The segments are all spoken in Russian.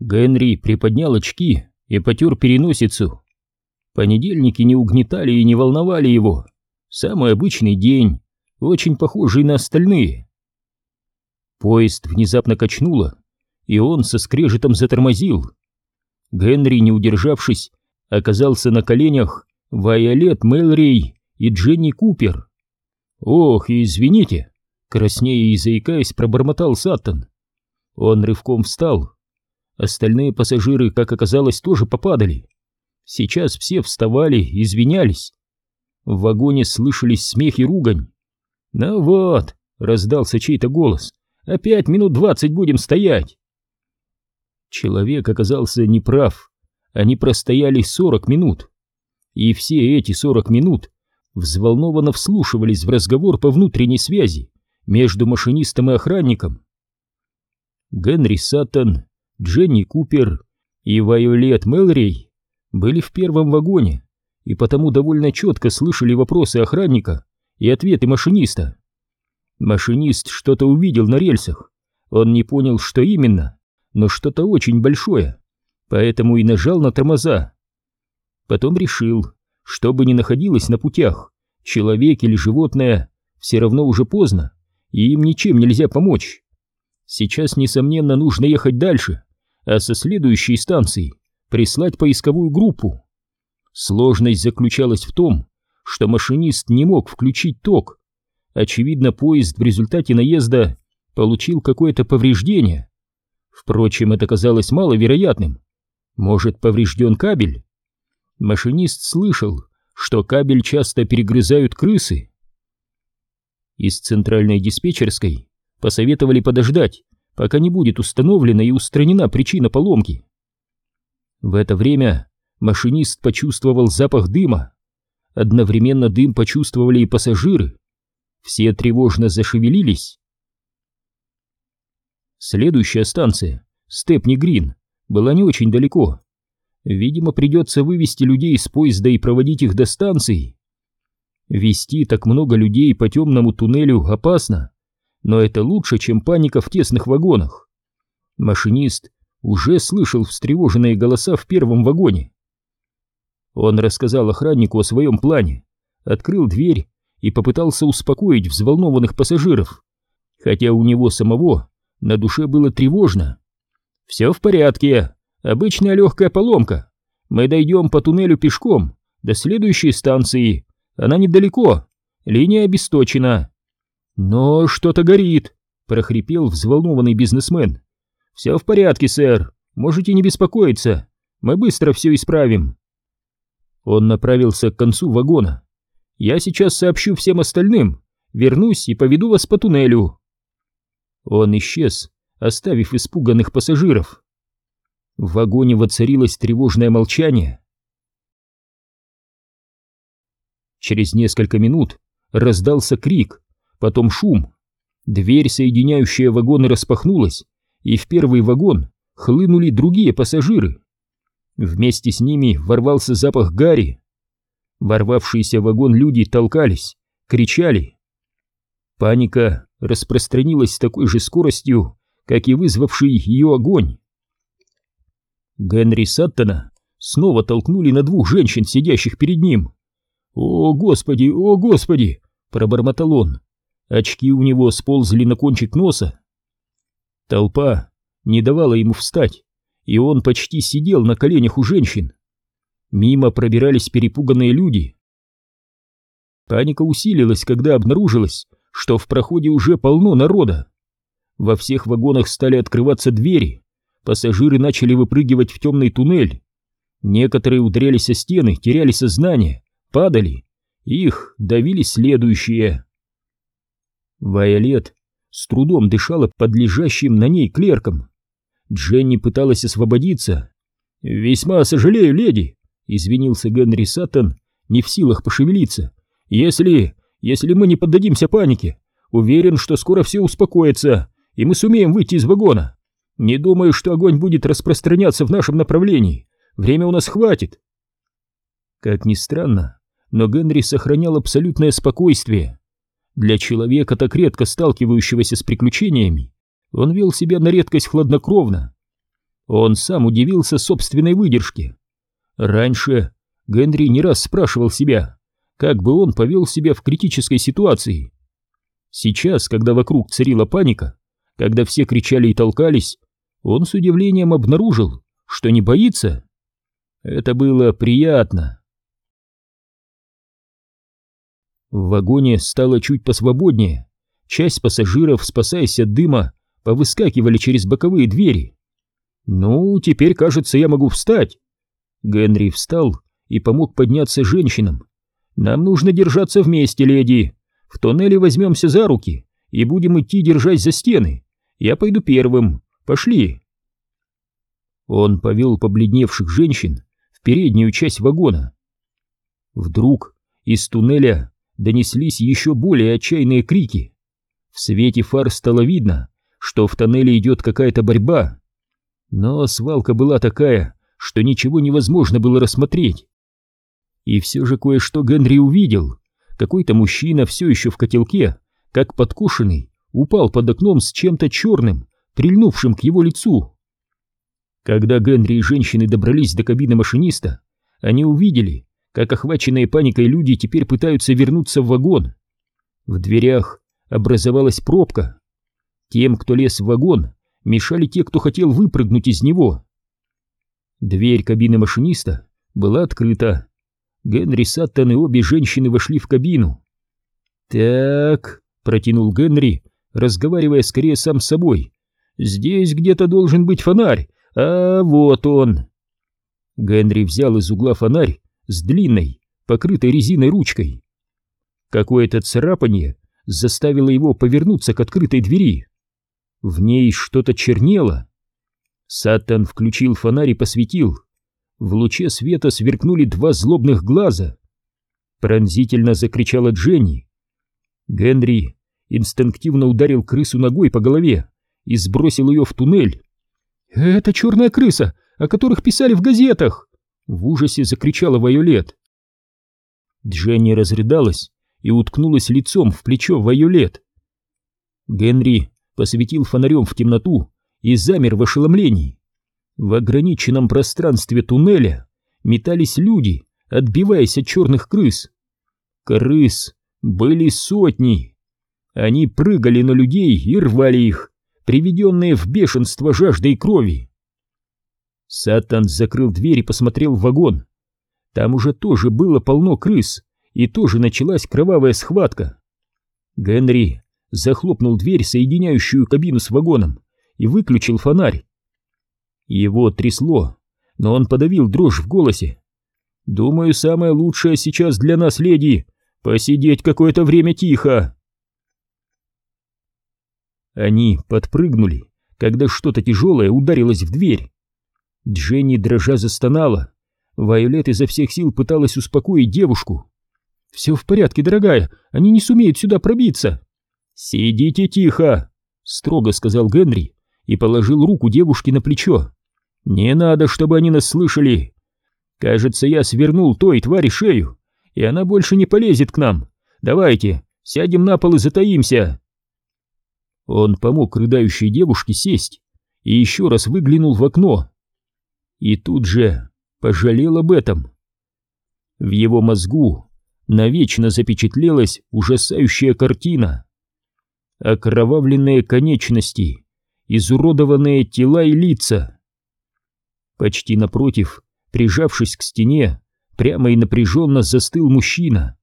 Генри приподнял очки и потер переносицу. Понедельники не угнетали и не волновали его. Самый обычный день, очень похожий на остальные. Поезд внезапно качнуло, и он со скрежетом затормозил. Генри, не удержавшись, оказался на коленях Вайолет Мэлрей и Дженни Купер. «Ох, извините!» — краснея и заикаясь, пробормотал Саттон. Он рывком встал. Остальные пассажиры, как оказалось, тоже попадали. Сейчас все вставали, извинялись. В вагоне слышались смех и ругань. «Ну вот», — раздался чей-то голос, — «опять минут двадцать будем стоять». Человек оказался неправ. Они простояли сорок минут. И все эти сорок минут взволнованно вслушивались в разговор по внутренней связи между машинистом и охранником. Генри Саттон, Дженни Купер и Вайолет Мелрей были в первом вагоне и потому довольно четко слышали вопросы охранника и ответы машиниста. Машинист что-то увидел на рельсах, он не понял, что именно, но что-то очень большое, поэтому и нажал на тормоза. Потом решил, что бы ни находилось на путях, человек или животное, все равно уже поздно, и им ничем нельзя помочь. Сейчас, несомненно, нужно ехать дальше, а со следующей станции прислать поисковую группу. Сложность заключалась в том, что машинист не мог включить ток. Очевидно, поезд в результате наезда получил какое-то повреждение. Впрочем, это казалось маловероятным. Может, поврежден кабель? Машинист слышал, что кабель часто перегрызают крысы. Из центральной диспетчерской посоветовали подождать, пока не будет установлена и устранена причина поломки. В это время машинист почувствовал запах дыма. Одновременно дым почувствовали и пассажиры. Все тревожно зашевелились. Следующая станция, Степни Грин, была не очень далеко. Видимо, придется вывести людей из поезда и проводить их до станции. Вести так много людей по темному туннелю опасно, но это лучше, чем паника в тесных вагонах. Машинист уже слышал встревоженные голоса в первом вагоне. Он рассказал охраннику о своем плане, открыл дверь и попытался успокоить взволнованных пассажиров, хотя у него самого на душе было тревожно. «Все в порядке, обычная легкая поломка. Мы дойдем по туннелю пешком до следующей станции, она недалеко, линия обесточена». «Но что-то горит», — прохрипел взволнованный бизнесмен. «Все в порядке, сэр. Можете не беспокоиться. Мы быстро все исправим». Он направился к концу вагона. «Я сейчас сообщу всем остальным. Вернусь и поведу вас по туннелю». Он исчез, оставив испуганных пассажиров. В вагоне воцарилось тревожное молчание. Через несколько минут раздался крик, потом шум. Дверь, соединяющая вагоны, распахнулась, и в первый вагон хлынули другие пассажиры. Вместе с ними ворвался запах гари. Ворвавшиеся в вагон люди толкались, кричали. Паника распространилась с такой же скоростью, как и вызвавший ее огонь. Генри Саттона снова толкнули на двух женщин, сидящих перед ним. «О, Господи, о, Господи!» — пробормотал он. Очки у него сползли на кончик носа. Толпа не давала ему встать, и он почти сидел на коленях у женщин. Мимо пробирались перепуганные люди. Паника усилилась, когда обнаружилось, что в проходе уже полно народа. Во всех вагонах стали открываться двери, пассажиры начали выпрыгивать в темный туннель. Некоторые ударялись о стены, теряли сознание, падали. Их давили следующие. Вайолет с трудом дышала под лежащим на ней клерком. Дженни пыталась освободиться. «Весьма сожалею, леди», — извинился Генри Саттон, не в силах пошевелиться. «Если... если мы не поддадимся панике, уверен, что скоро все успокоится, и мы сумеем выйти из вагона. Не думаю, что огонь будет распространяться в нашем направлении. Время у нас хватит». Как ни странно, но Генри сохранял абсолютное спокойствие. Для человека, так редко сталкивающегося с приключениями, он вел себя на редкость хладнокровно. Он сам удивился собственной выдержке. Раньше Генри не раз спрашивал себя, как бы он повел себя в критической ситуации. Сейчас, когда вокруг царила паника, когда все кричали и толкались, он с удивлением обнаружил, что не боится. Это было приятно. В вагоне стало чуть посвободнее. Часть пассажиров, спасаясь от дыма, повыскакивали через боковые двери. «Ну, теперь, кажется, я могу встать». Генри встал и помог подняться женщинам. «Нам нужно держаться вместе, леди. В тоннеле возьмемся за руки и будем идти, держась за стены. Я пойду первым. Пошли». Он повел побледневших женщин в переднюю часть вагона. Вдруг из туннеля донеслись еще более отчаянные крики. В свете фар стало видно, что в тоннеле идет какая-то борьба. Но свалка была такая, что ничего невозможно было рассмотреть. И все же кое-что Генри увидел. Какой-то мужчина все еще в котелке, как подкушенный, упал под окном с чем-то черным, прильнувшим к его лицу. Когда Генри и женщины добрались до кабины машиниста, они увидели, как охваченные паникой люди теперь пытаются вернуться в вагон. В дверях образовалась пробка. Тем, кто лез в вагон, мешали те, кто хотел выпрыгнуть из него. Дверь кабины машиниста была открыта. Генри Саттон и обе женщины вошли в кабину. «Так», — протянул Генри, разговаривая скорее сам с собой, — «здесь где-то должен быть фонарь, а вот он». Генри взял из угла фонарь с длинной, покрытой резиной ручкой. Какое-то царапание заставило его повернуться к открытой двери. В ней что-то чернело. Сатан включил фонарь и посветил. В луче света сверкнули два злобных глаза. Пронзительно закричала Дженни. Генри инстинктивно ударил крысу ногой по голове и сбросил ее в туннель. «Это черная крыса, о которых писали в газетах!» В ужасе закричала Вайолет. Дженни разрыдалась и уткнулась лицом в плечо Вайолет. Генри посветил фонарем в темноту и замер в ошеломлении. В ограниченном пространстве туннеля метались люди, отбиваясь от черных крыс. Крыс были сотни. Они прыгали на людей и рвали их, приведенные в бешенство жаждой крови. Сатан закрыл дверь и посмотрел в вагон. Там уже тоже было полно крыс, и тоже началась кровавая схватка. Генри захлопнул дверь, соединяющую кабину с вагоном, и выключил фонарь. Его трясло, но он подавил дрожь в голосе. «Думаю, самое лучшее сейчас для нас, леди, посидеть какое-то время тихо». Они подпрыгнули, когда что-то тяжелое ударилось в дверь. Дженни дрожа застонала. Вайолет изо всех сил пыталась успокоить девушку. «Все в порядке, дорогая, они не сумеют сюда пробиться». «Сидите тихо!» — строго сказал Генри и положил руку девушке на плечо. «Не надо, чтобы они нас слышали. Кажется, я свернул той твари шею, и она больше не полезет к нам. Давайте, сядем на пол и затаимся». Он помог рыдающей девушке сесть и еще раз выглянул в окно. И тут же пожалел об этом. В его мозгу навечно запечатлелась ужасающая картина окровавленные конечности, изуродованные тела и лица. Почти напротив, прижавшись к стене, прямо и напряженно застыл мужчина.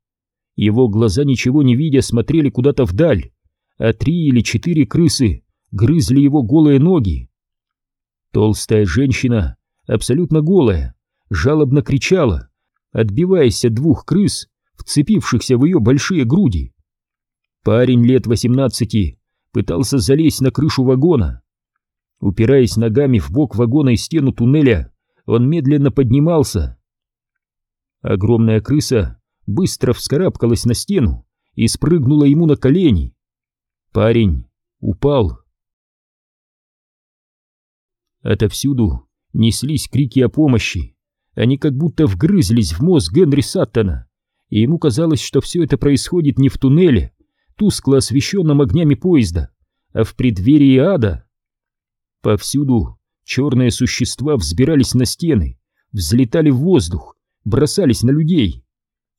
Его глаза, ничего не видя, смотрели куда-то вдаль, а три или четыре крысы грызли его голые ноги. Толстая женщина, абсолютно голая, жалобно кричала, отбиваясь от двух крыс, вцепившихся в ее большие груди. Парень лет восемнадцати пытался залезть на крышу вагона. Упираясь ногами в бок вагона и стену туннеля, он медленно поднимался. Огромная крыса быстро вскарабкалась на стену и спрыгнула ему на колени. Парень упал. Отовсюду неслись крики о помощи. Они как будто вгрызлись в мозг Генри Саттона, и ему казалось, что все это происходит не в туннеле, тускло освещенном огнями поезда, а в преддверии ада. Повсюду черные существа взбирались на стены, взлетали в воздух, бросались на людей.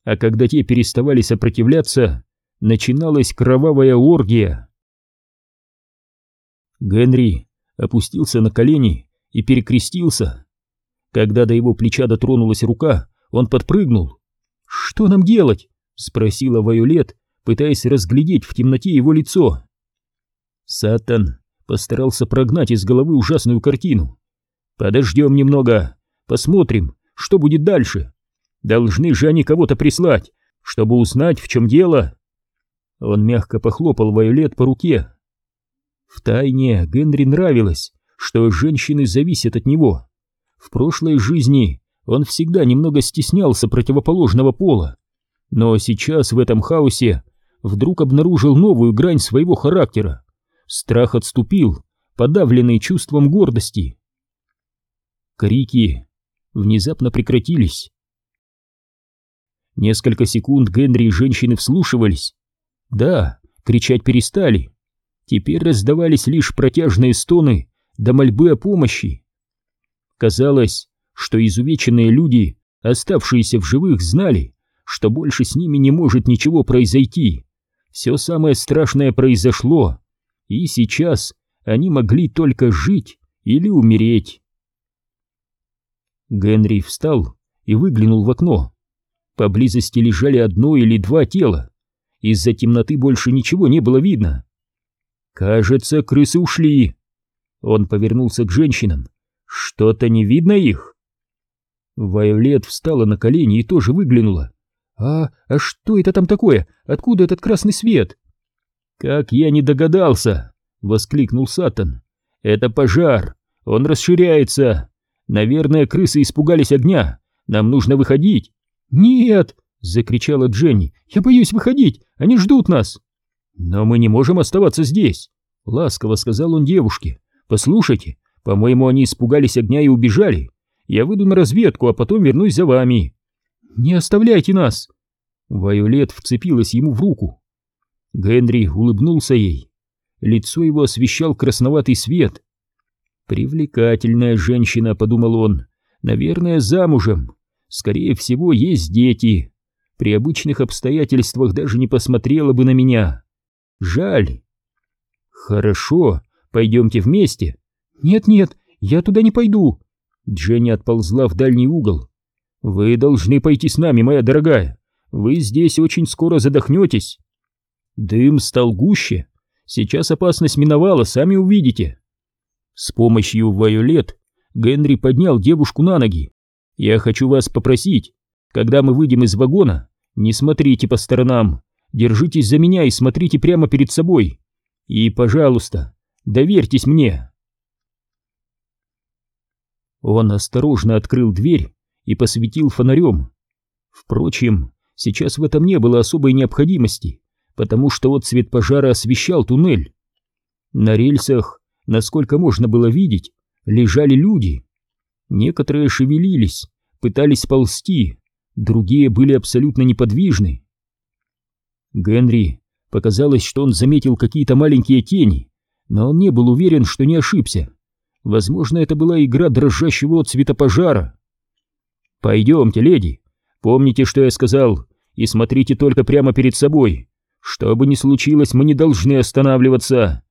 А когда те переставали сопротивляться, начиналась кровавая оргия. Генри опустился на колени и перекрестился. Когда до его плеча дотронулась рука, он подпрыгнул. «Что нам делать?» — спросила Вайолет, пытаясь разглядеть в темноте его лицо. Сатан постарался прогнать из головы ужасную картину. «Подождем немного, посмотрим, что будет дальше. Должны же они кого-то прислать, чтобы узнать, в чем дело». Он мягко похлопал Вайолет по руке. Втайне Генри нравилось, что женщины зависят от него. В прошлой жизни он всегда немного стеснялся противоположного пола, но сейчас в этом хаосе вдруг обнаружил новую грань своего характера. Страх отступил, подавленный чувством гордости. Крики внезапно прекратились. Несколько секунд Генри и женщины вслушивались. Да, кричать перестали. Теперь раздавались лишь протяжные стоны до мольбы о помощи. Казалось, что изувеченные люди, оставшиеся в живых, знали, что больше с ними не может ничего произойти. Все самое страшное произошло, и сейчас они могли только жить или умереть. Генри встал и выглянул в окно. Поблизости лежали одно или два тела. Из-за темноты больше ничего не было видно. «Кажется, крысы ушли». Он повернулся к женщинам. «Что-то не видно их?» Вайолет встала на колени и тоже выглянула. «А, а что это там такое? Откуда этот красный свет?» «Как я не догадался!» — воскликнул Сатан. «Это пожар! Он расширяется! Наверное, крысы испугались огня! Нам нужно выходить!» «Нет!» — закричала Дженни. «Я боюсь выходить! Они ждут нас!» «Но мы не можем оставаться здесь!» — ласково сказал он девушке. «Послушайте, по-моему, они испугались огня и убежали. Я выйду на разведку, а потом вернусь за вами». «Не оставляйте нас!» Вайолет вцепилась ему в руку. Генри улыбнулся ей. Лицо его освещал красноватый свет. «Привлекательная женщина», — подумал он, — «наверное, замужем. Скорее всего, есть дети. При обычных обстоятельствах даже не посмотрела бы на меня. Жаль». «Хорошо, пойдемте вместе». «Нет-нет, я туда не пойду». Дженни отползла в дальний угол. «Вы должны пойти с нами, моя дорогая. Вы здесь очень скоро задохнетесь». Дым стал гуще. Сейчас опасность миновала, сами увидите. С помощью Вайолет Генри поднял девушку на ноги. Я хочу вас попросить, когда мы выйдем из вагона, не смотрите по сторонам, держитесь за меня и смотрите прямо перед собой. И, пожалуйста, доверьтесь мне. Он осторожно открыл дверь и посветил фонарем. Впрочем, сейчас в этом не было особой необходимости потому что вот цвет пожара освещал туннель. На рельсах, насколько можно было видеть, лежали люди. Некоторые шевелились, пытались ползти, другие были абсолютно неподвижны. Генри показалось, что он заметил какие-то маленькие тени, но он не был уверен, что не ошибся. Возможно, это была игра дрожащего от цвета пожара. «Пойдемте, леди, помните, что я сказал, и смотрите только прямо перед собой, что бы ни случилось, мы не должны останавливаться.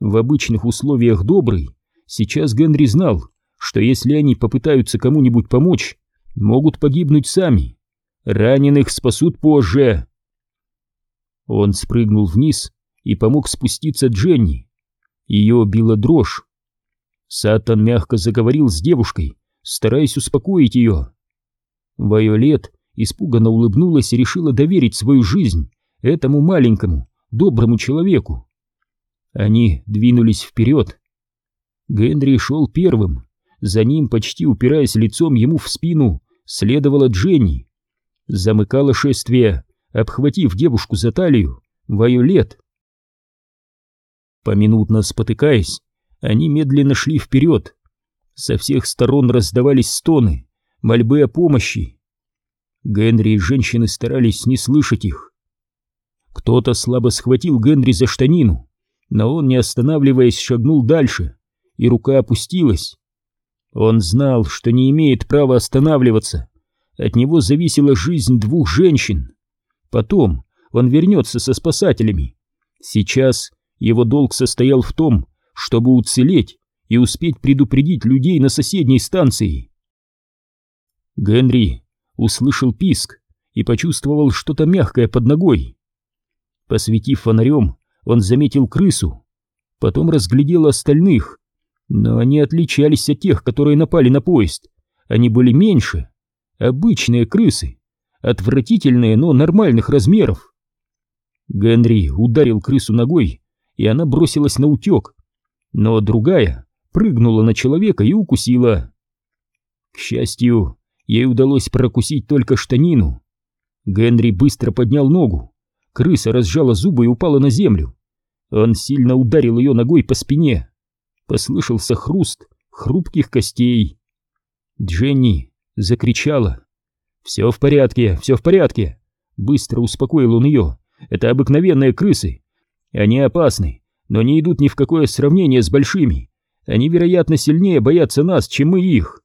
В обычных условиях добрый, сейчас Генри знал, что если они попытаются кому-нибудь помочь, могут погибнуть сами. Раненых спасут позже. Он спрыгнул вниз и помог спуститься Дженни. Ее била дрожь. Сатан мягко заговорил с девушкой, стараясь успокоить ее. Вайолет испуганно улыбнулась и решила доверить свою жизнь этому маленькому, доброму человеку. Они двинулись вперед. Генри шел первым, за ним, почти упираясь лицом ему в спину, следовала Дженни. Замыкала шествие, обхватив девушку за талию, Вайолет. Поминутно спотыкаясь, они медленно шли вперед. Со всех сторон раздавались стоны, мольбы о помощи. Генри и женщины старались не слышать их. Кто-то слабо схватил Генри за штанину, но он, не останавливаясь, шагнул дальше. и рука опустилась. Он знал, что не имеет права останавливаться. От него зависела жизнь двух женщин. Потом он вернется со спасателями. Сейчас его долг состоял в том, чтобы уцелеть и успеть предупредить людей на соседней станции. Генри услышал писк и почувствовал что-то мягкое под ногой. Посветив фонарем, он заметил крысу, потом разглядел остальных, но они отличались от тех, которые напали на поезд. Они были меньше, обычные крысы, отвратительные, но нормальных размеров. Генри ударил крысу ногой, и она бросилась на утек, но другая прыгнула на человека и укусила. К счастью, ей удалось прокусить только штанину. Генри быстро поднял ногу, крыса разжала зубы и упала на землю. Он сильно ударил ее ногой по спине. Послышался хруст хрупких костей. Дженни закричала. «Все в порядке, все в порядке!» Быстро успокоил он ее. «Это обыкновенные крысы. Они опасны, но не идут ни в какое сравнение с большими. Они, вероятно, сильнее боятся нас, чем мы их».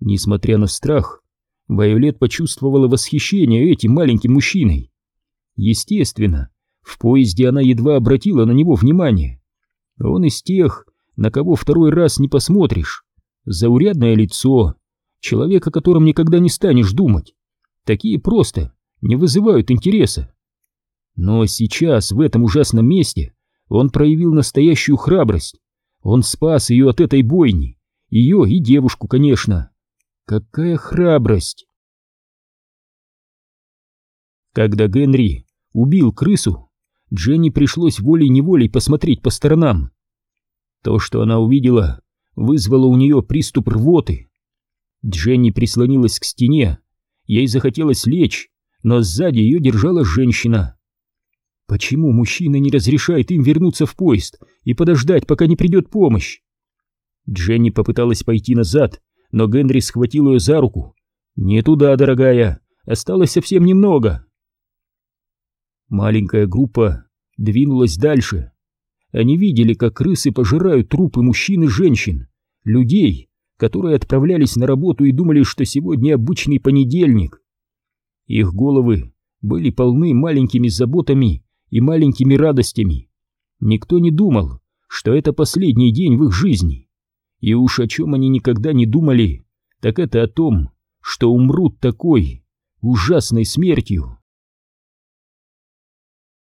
Несмотря на страх, Вайолет почувствовала восхищение этим маленьким мужчиной. Естественно, в поезде она едва обратила на него внимание. Он из тех, на кого второй раз не посмотришь. Заурядное лицо, человек, о котором никогда не станешь думать. Такие просто не вызывают интереса. Но сейчас, в этом ужасном месте, он проявил настоящую храбрость. Он спас ее от этой бойни. Ее и девушку, конечно. Какая храбрость! Когда Генри убил крысу, Дженни пришлось волей-неволей посмотреть по сторонам. То, что она увидела, вызвало у нее приступ рвоты. Дженни прислонилась к стене, ей захотелось лечь, но сзади ее держала женщина. Почему мужчина не разрешает им вернуться в поезд и подождать, пока не придет помощь? Дженни попыталась пойти назад, но Генри схватил ее за руку. «Не туда, дорогая, осталось совсем немного». Маленькая группа двинулась дальше. Они видели, как крысы пожирают трупы мужчин и женщин, людей, которые отправлялись на работу и думали, что сегодня обычный понедельник. Их головы были полны маленькими заботами и маленькими радостями. Никто не думал, что это последний день в их жизни. И уж о чем они никогда не думали, так это о том, что умрут такой ужасной смертью.